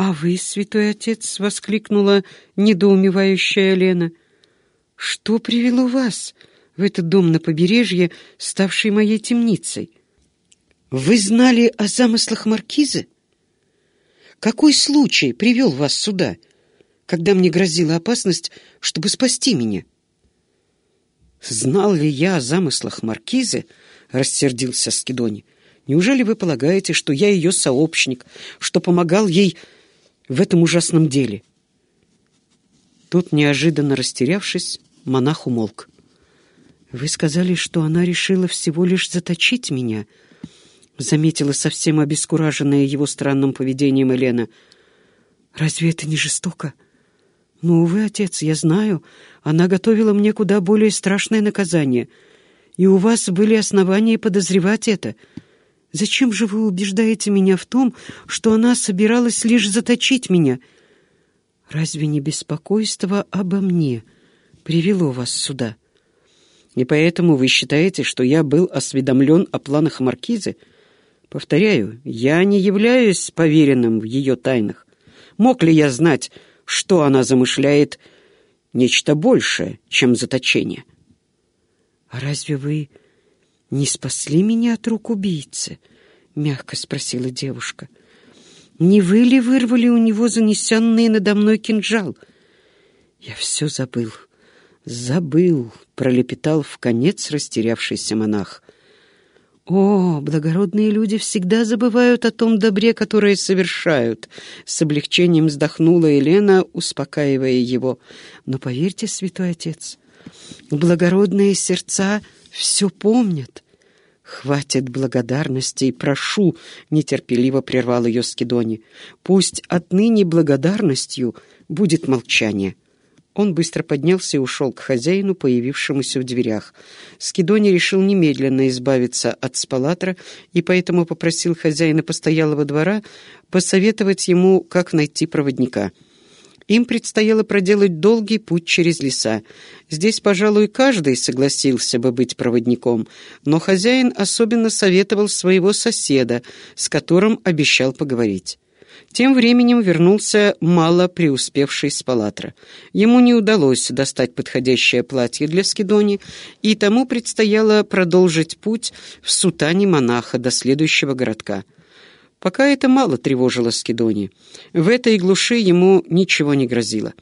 «А вы, святой отец!» — воскликнула недоумевающая Лена. «Что привело вас в этот дом на побережье, ставший моей темницей? Вы знали о замыслах маркиза? Какой случай привел вас сюда, когда мне грозила опасность, чтобы спасти меня?» «Знал ли я о замыслах маркизы?» — рассердился Скидони. «Неужели вы полагаете, что я ее сообщник, что помогал ей в этом ужасном деле?» Тут, неожиданно растерявшись, монах умолк. «Вы сказали, что она решила всего лишь заточить меня», — заметила совсем обескураженная его странным поведением Елена. «Разве это не жестоко?» «Ну, увы, отец, я знаю, она готовила мне куда более страшное наказание, и у вас были основания подозревать это. Зачем же вы убеждаете меня в том, что она собиралась лишь заточить меня? Разве не беспокойство обо мне привело вас сюда? И поэтому вы считаете, что я был осведомлен о планах Маркизы? Повторяю, я не являюсь поверенным в ее тайнах. Мог ли я знать, что она замышляет нечто большее, чем заточение. «А разве вы не спасли меня от рук убийцы?» — мягко спросила девушка. «Не вы ли вырвали у него занесенный надо мной кинжал?» «Я все забыл, забыл», — пролепетал в конец растерявшийся монах. «О, благородные люди всегда забывают о том добре, которое совершают!» С облегчением вздохнула Елена, успокаивая его. «Но поверьте, святой отец, благородные сердца все помнят». «Хватит благодарности, прошу!» — нетерпеливо прервал ее Скидони. «Пусть отныне благодарностью будет молчание». Он быстро поднялся и ушел к хозяину, появившемуся в дверях. Скидони решил немедленно избавиться от спалатра и поэтому попросил хозяина постоялого двора посоветовать ему, как найти проводника. Им предстояло проделать долгий путь через леса. Здесь, пожалуй, каждый согласился бы быть проводником, но хозяин особенно советовал своего соседа, с которым обещал поговорить. Тем временем вернулся мало преуспевший Спалатра. Ему не удалось достать подходящее платье для Скидони, и тому предстояло продолжить путь в сутане монаха до следующего городка. Пока это мало тревожило Скидони. В этой глуши ему ничего не грозило.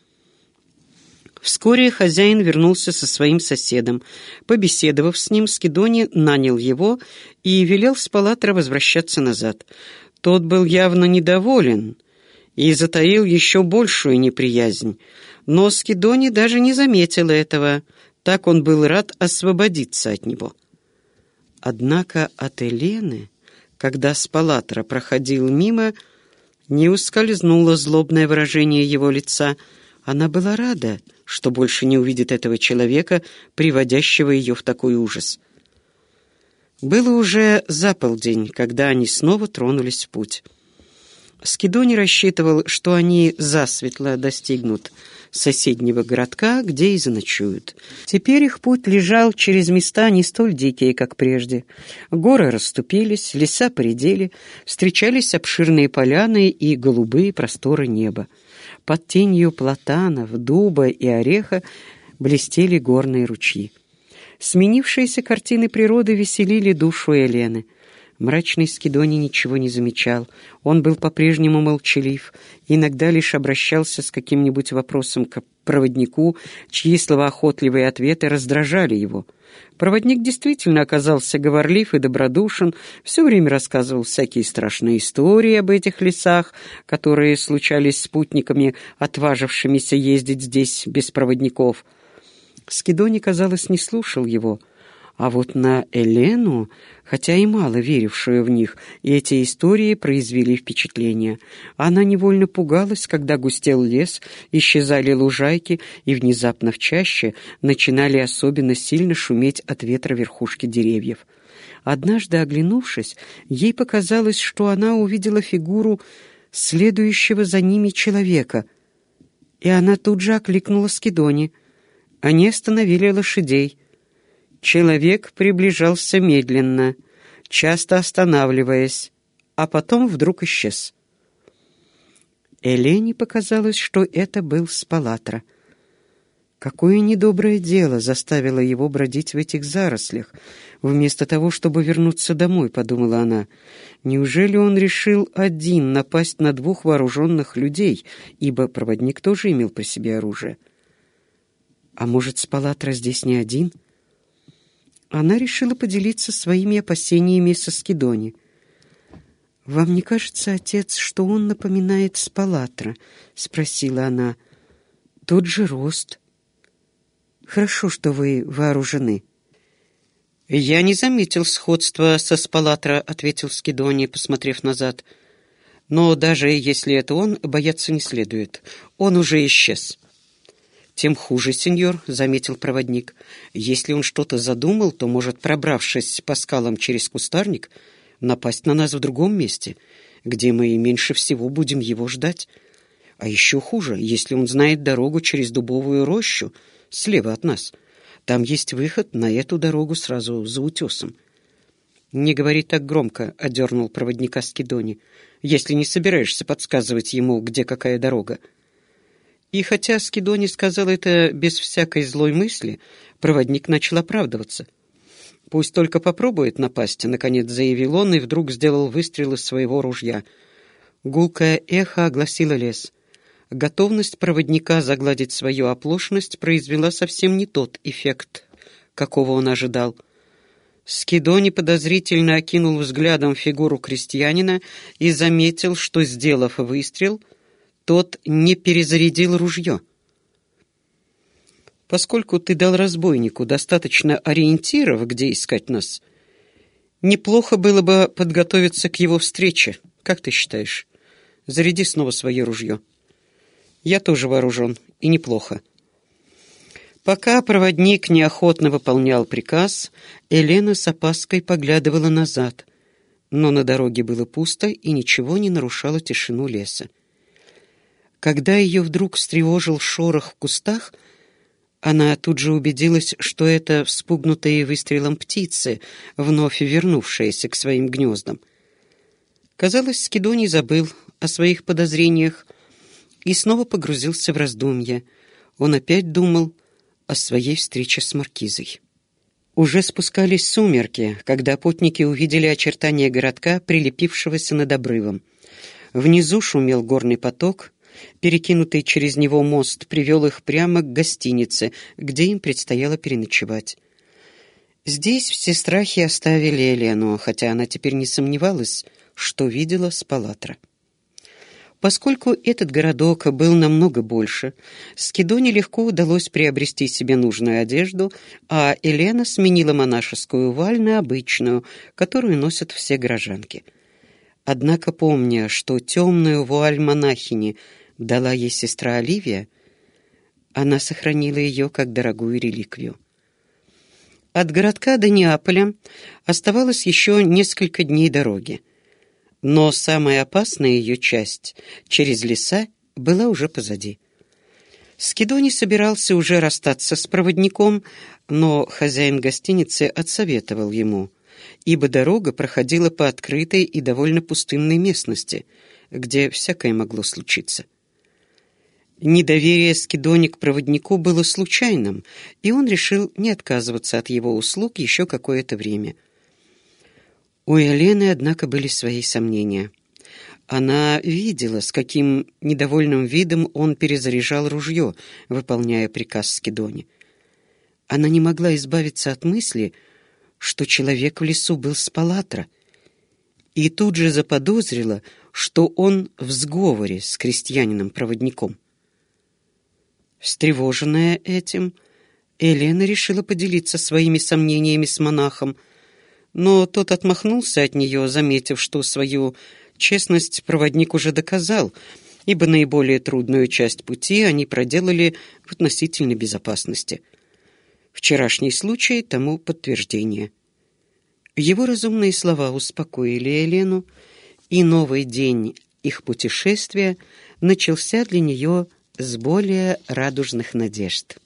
Вскоре хозяин вернулся со своим соседом. Побеседовав с ним, Скидони нанял его и велел Спалатра возвращаться назад. Тот был явно недоволен и затаил еще большую неприязнь, но Скидони даже не заметил этого, так он был рад освободиться от него. Однако от Елены, когда Спалатра проходил мимо, не ускользнуло злобное выражение его лица. Она была рада, что больше не увидит этого человека, приводящего ее в такой ужас. Было уже за полдень, когда они снова тронулись в путь. Скидони рассчитывал, что они засветло достигнут соседнего городка, где и заночуют. Теперь их путь лежал через места не столь дикие, как прежде. Горы расступились, леса поредели, встречались обширные поляны и голубые просторы неба. Под тенью платанов, дуба и ореха блестели горные ручьи. Сменившиеся картины природы веселили душу Елены. Мрачный Скидони ничего не замечал. Он был по-прежнему молчалив, иногда лишь обращался с каким-нибудь вопросом к проводнику, чьи словоохотливые ответы раздражали его. Проводник действительно оказался говорлив и добродушен, все время рассказывал всякие страшные истории об этих лесах, которые случались спутниками, отважившимися ездить здесь без проводников — Скидони, казалось, не слушал его, а вот на Элену, хотя и мало верившую в них, эти истории произвели впечатление. Она невольно пугалась, когда густел лес, исчезали лужайки, и внезапно в чаще начинали особенно сильно шуметь от ветра верхушки деревьев. Однажды, оглянувшись, ей показалось, что она увидела фигуру следующего за ними человека, и она тут же окликнула Скидони — они остановили лошадей. Человек приближался медленно, часто останавливаясь, а потом вдруг исчез. Элене показалось, что это был Спалатра. Какое недоброе дело заставило его бродить в этих зарослях, вместо того, чтобы вернуться домой, подумала она. Неужели он решил один напасть на двух вооруженных людей, ибо проводник тоже имел при себе оружие? А может, Спалатра здесь не один? Она решила поделиться своими опасениями со Скидони. «Вам не кажется, отец, что он напоминает Спалатра?» — спросила она. «Тот же рост». Хорошо, что вы вооружены. «Я не заметил сходства со Спалатра», — ответил Скидони, посмотрев назад. «Но даже если это он, бояться не следует. Он уже исчез». «Тем хуже, сеньор», — заметил проводник. «Если он что-то задумал, то может, пробравшись по скалам через кустарник, напасть на нас в другом месте, где мы меньше всего будем его ждать. А еще хуже, если он знает дорогу через дубовую рощу, — слева от нас. Там есть выход на эту дорогу сразу за утесом. «Не говори так громко», — одернул проводника Скидони, «если не собираешься подсказывать ему, где какая дорога». И хотя Скидони сказал это без всякой злой мысли, проводник начал оправдываться. «Пусть только попробует напасть», — наконец заявил он и вдруг сделал выстрел из своего ружья. Гулкое эхо огласило лес. Готовность проводника загладить свою оплошность произвела совсем не тот эффект, какого он ожидал. Скидони подозрительно окинул взглядом фигуру крестьянина и заметил, что, сделав выстрел, тот не перезарядил ружье. «Поскольку ты дал разбойнику достаточно ориентиров, где искать нас, неплохо было бы подготовиться к его встрече. Как ты считаешь? Заряди снова свое ружье». Я тоже вооружен, и неплохо. Пока проводник неохотно выполнял приказ, Елена с опаской поглядывала назад, но на дороге было пусто и ничего не нарушало тишину леса. Когда ее вдруг встревожил шорох в кустах, она тут же убедилась, что это вспугнутые выстрелом птицы, вновь вернувшиеся к своим гнездам. Казалось, Скидоний забыл о своих подозрениях, и снова погрузился в раздумья. Он опять думал о своей встрече с маркизой. Уже спускались сумерки, когда путники увидели очертания городка, прилепившегося над обрывом. Внизу шумел горный поток, перекинутый через него мост привел их прямо к гостинице, где им предстояло переночевать. Здесь все страхи оставили Елену, хотя она теперь не сомневалась, что видела с Палатра. Поскольку этот городок был намного больше, Скидоне легко удалось приобрести себе нужную одежду, а Елена сменила монашескую вуаль на обычную, которую носят все горожанки. Однако, помня, что темную вуаль монахини дала ей сестра Оливия, она сохранила ее как дорогую реликвию. От городка до Неаполя оставалось еще несколько дней дороги. Но самая опасная ее часть, через леса, была уже позади. Скидони собирался уже расстаться с проводником, но хозяин гостиницы отсоветовал ему, ибо дорога проходила по открытой и довольно пустынной местности, где всякое могло случиться. Недоверие Скидони к проводнику было случайным, и он решил не отказываться от его услуг еще какое-то время — у Елены, однако, были свои сомнения. Она видела, с каким недовольным видом он перезаряжал ружье, выполняя приказ Скидони. Она не могла избавиться от мысли, что человек в лесу был с палатра, и тут же заподозрила, что он в сговоре с крестьянином-проводником. Встревоженная этим, Елена решила поделиться своими сомнениями с монахом — но тот отмахнулся от нее, заметив, что свою честность проводник уже доказал, ибо наиболее трудную часть пути они проделали в относительной безопасности. Вчерашний случай тому подтверждение. Его разумные слова успокоили Елену, и новый день их путешествия начался для нее с более радужных надежд.